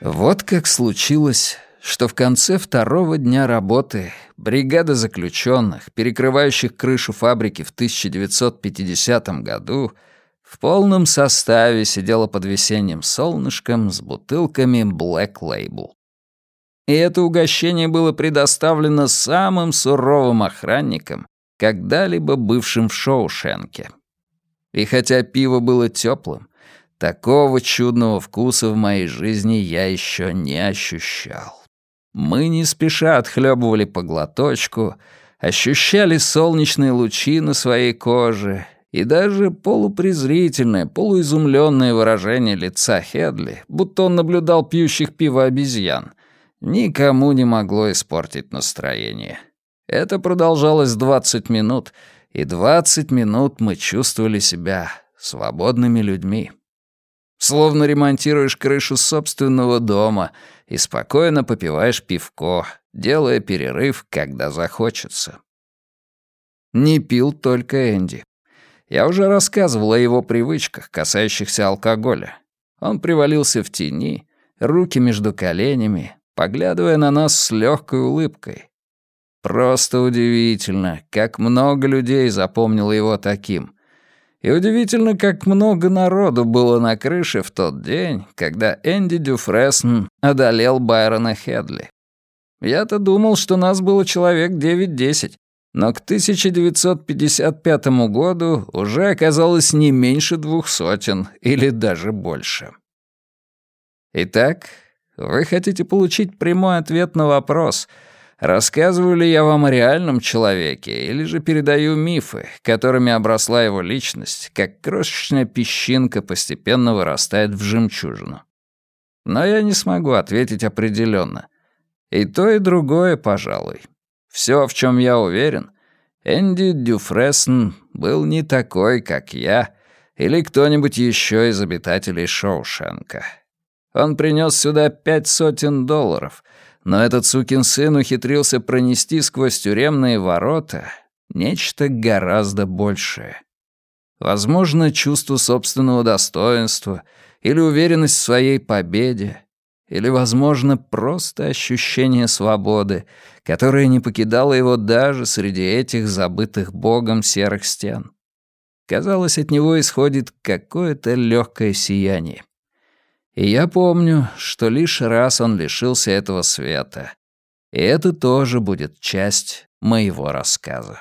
Вот как случилось, что в конце второго дня работы бригада заключенных, перекрывающих крышу фабрики в 1950 году, в полном составе сидела под весенним солнышком с бутылками Black Label. И это угощение было предоставлено самым суровым охранником, когда-либо бывшим в Шоушенке. И хотя пиво было теплым, такого чудного вкуса в моей жизни я еще не ощущал. Мы не спеша отхлебывали по глоточку, ощущали солнечные лучи на своей коже и даже полупрезрительное, полуизумленное выражение лица Хедли, будто он наблюдал пьющих пиво обезьян, никому не могло испортить настроение. Это продолжалось 20 минут, и 20 минут мы чувствовали себя свободными людьми. Словно ремонтируешь крышу собственного дома и спокойно попиваешь пивко, делая перерыв, когда захочется. Не пил только Энди. Я уже рассказывал о его привычках, касающихся алкоголя. Он привалился в тени, руки между коленями, поглядывая на нас с легкой улыбкой. Просто удивительно, как много людей запомнило его таким. И удивительно, как много народу было на крыше в тот день, когда Энди Дюфресн одолел Байрона Хедли. Я-то думал, что нас было человек 9-10, но к 1955 году уже оказалось не меньше двух сотен или даже больше. Итак, вы хотите получить прямой ответ на вопрос — Рассказываю ли я вам о реальном человеке или же передаю мифы, которыми обросла его личность, как крошечная песчинка постепенно вырастает в жемчужину? Но я не смогу ответить определенно. И то, и другое, пожалуй. Все, в чем я уверен, Энди Дюфресн был не такой, как я или кто-нибудь еще из обитателей Шоушенка. Он принес сюда пять сотен долларов — но этот сукин сын ухитрился пронести сквозь тюремные ворота нечто гораздо большее. Возможно, чувство собственного достоинства или уверенность в своей победе, или, возможно, просто ощущение свободы, которое не покидало его даже среди этих забытых Богом серых стен. Казалось, от него исходит какое-то легкое сияние. И я помню, что лишь раз он лишился этого света. И это тоже будет часть моего рассказа.